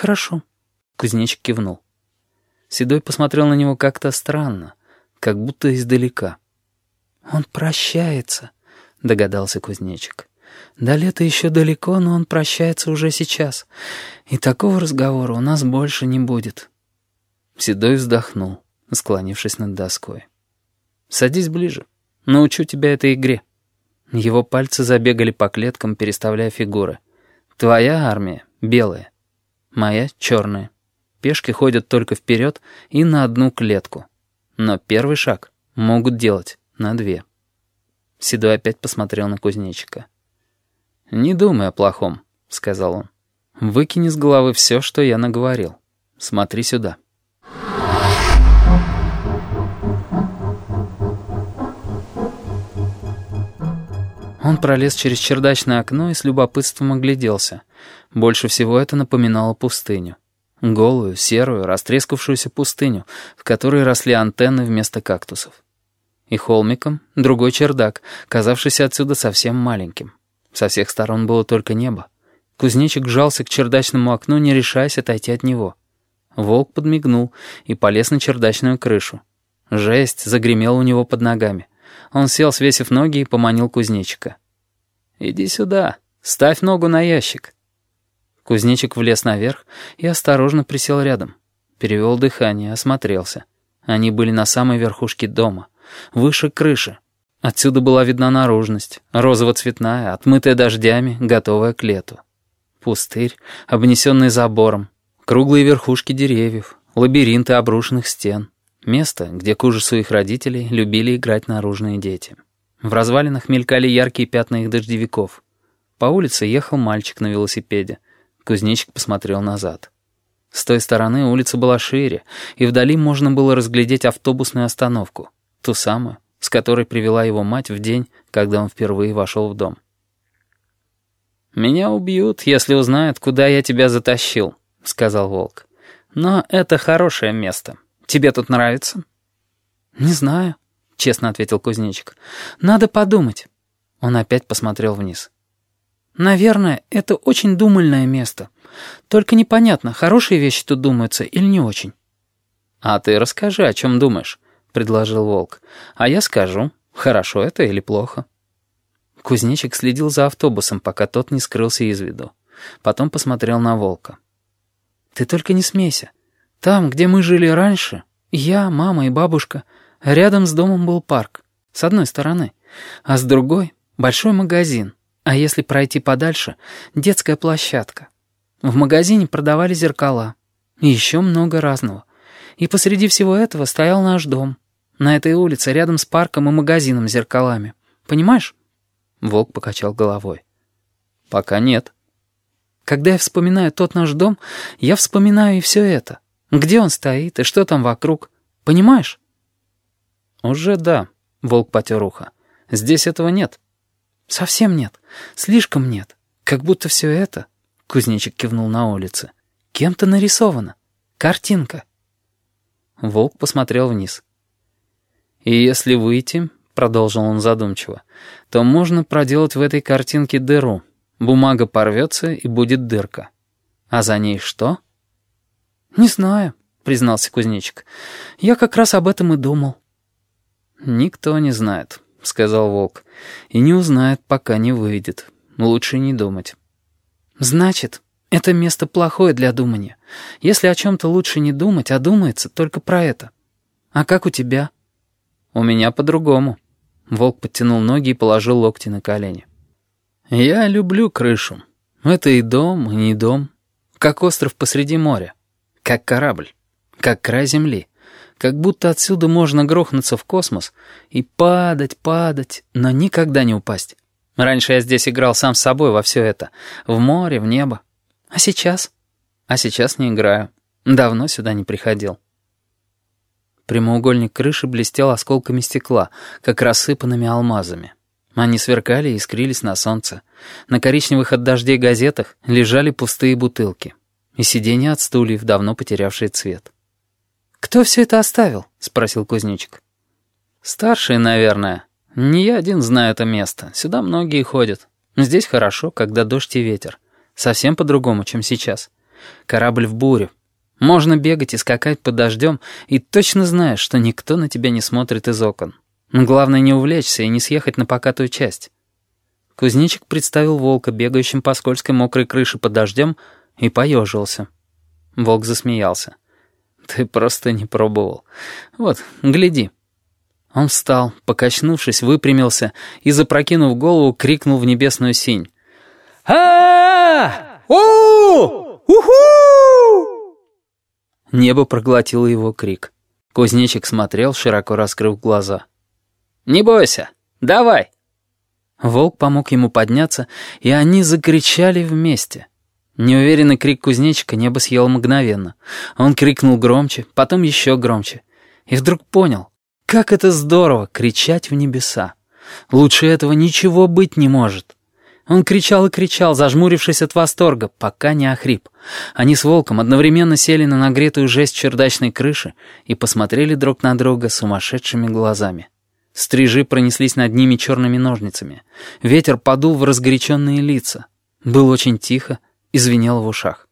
«Хорошо», — кузнечик кивнул. Седой посмотрел на него как-то странно, как будто издалека. «Он прощается», — догадался кузнечик. «До лета еще далеко, но он прощается уже сейчас. И такого разговора у нас больше не будет». Седой вздохнул, склонившись над доской. «Садись ближе. Научу тебя этой игре». Его пальцы забегали по клеткам, переставляя фигуры. «Твоя армия белая, моя черная. Пешки ходят только вперед и на одну клетку. Но первый шаг могут делать на две». Седой опять посмотрел на кузнечика. «Не думай о плохом», — сказал он. «Выкини с головы все, что я наговорил. Смотри сюда». Он пролез через чердачное окно и с любопытством огляделся. Больше всего это напоминало пустыню. Голую, серую, растрескавшуюся пустыню, в которой росли антенны вместо кактусов. И холмиком другой чердак, казавшийся отсюда совсем маленьким. Со всех сторон было только небо. Кузнечик жался к чердачному окну, не решаясь отойти от него. Волк подмигнул и полез на чердачную крышу. Жесть загремела у него под ногами. Он сел, свесив ноги, и поманил кузнечика. «Иди сюда, ставь ногу на ящик». Кузнечик влез наверх и осторожно присел рядом. Перевел дыхание, осмотрелся. Они были на самой верхушке дома, выше крыши. Отсюда была видна наружность, розово-цветная, отмытая дождями, готовая к лету. Пустырь, обнесенный забором, круглые верхушки деревьев, лабиринты обрушенных стен. Место, где к ужасу их родителей любили играть наружные дети. В развалинах мелькали яркие пятна их дождевиков. По улице ехал мальчик на велосипеде. Кузнечик посмотрел назад. С той стороны улица была шире, и вдали можно было разглядеть автобусную остановку, ту самую, с которой привела его мать в день, когда он впервые вошел в дом. «Меня убьют, если узнают, куда я тебя затащил», — сказал Волк. «Но это хорошее место». Тебе тут нравится?» «Не знаю», — честно ответил кузнечик. «Надо подумать». Он опять посмотрел вниз. «Наверное, это очень думальное место. Только непонятно, хорошие вещи тут думаются или не очень». «А ты расскажи, о чем думаешь», — предложил волк. «А я скажу, хорошо это или плохо». Кузнечик следил за автобусом, пока тот не скрылся из виду. Потом посмотрел на волка. «Ты только не смейся. Там, где мы жили раньше, я, мама и бабушка, рядом с домом был парк, с одной стороны, а с другой — большой магазин, а если пройти подальше — детская площадка. В магазине продавали зеркала и еще много разного. И посреди всего этого стоял наш дом. На этой улице, рядом с парком и магазином с зеркалами. Понимаешь?» Волк покачал головой. «Пока нет». «Когда я вспоминаю тот наш дом, я вспоминаю и все это». Где он стоит и что там вокруг? Понимаешь?» «Уже да», — волк потер ухо. «Здесь этого нет». «Совсем нет. Слишком нет. Как будто все это...» — кузнечик кивнул на улице. «Кем-то нарисовано. Картинка». Волк посмотрел вниз. «И если выйти, — продолжил он задумчиво, — то можно проделать в этой картинке дыру. Бумага порвется, и будет дырка. А за ней что?» «Не знаю», — признался кузнечик. «Я как раз об этом и думал». «Никто не знает», — сказал волк. «И не узнает, пока не выйдет. Лучше не думать». «Значит, это место плохое для думания. Если о чем-то лучше не думать, а думается только про это. А как у тебя?» «У меня по-другому». Волк подтянул ноги и положил локти на колени. «Я люблю крышу. Это и дом, и не дом. Как остров посреди моря как корабль, как край земли. Как будто отсюда можно грохнуться в космос и падать, падать, но никогда не упасть. Раньше я здесь играл сам с собой во все это. В море, в небо. А сейчас? А сейчас не играю. Давно сюда не приходил. Прямоугольник крыши блестел осколками стекла, как рассыпанными алмазами. Они сверкали и искрились на солнце. На коричневых от дождей газетах лежали пустые бутылки и сиденья от стульев, давно потерявшие цвет. «Кто все это оставил?» — спросил кузнечик. «Старшие, наверное. Не я один знаю это место. Сюда многие ходят. Здесь хорошо, когда дождь и ветер. Совсем по-другому, чем сейчас. Корабль в бурю. Можно бегать и скакать под дождем, и точно знаешь, что никто на тебя не смотрит из окон. Но главное не увлечься и не съехать на покатую часть. Кузнечик представил волка, бегающим по скользкой мокрой крыше под дождем, и поежился. Волк засмеялся. «Ты просто не пробовал. Вот, гляди». Он встал, покачнувшись, выпрямился и, запрокинув голову, крикнул в небесную синь. а у Уху!» Небо проглотило его крик. Кузнечик смотрел, широко раскрыв глаза. «Не бойся, давай!» Волк помог ему подняться, и они закричали вместе. Неуверенный крик кузнечика небо съел мгновенно. Он крикнул громче, потом еще громче. И вдруг понял, как это здорово кричать в небеса. Лучше этого ничего быть не может. Он кричал и кричал, зажмурившись от восторга, пока не охрип. Они с волком одновременно сели на нагретую жесть чердачной крыши и посмотрели друг на друга сумасшедшими глазами. Стрижи пронеслись над ними черными ножницами. Ветер подул в разгоряченные лица. Было очень тихо и звенело в ушах.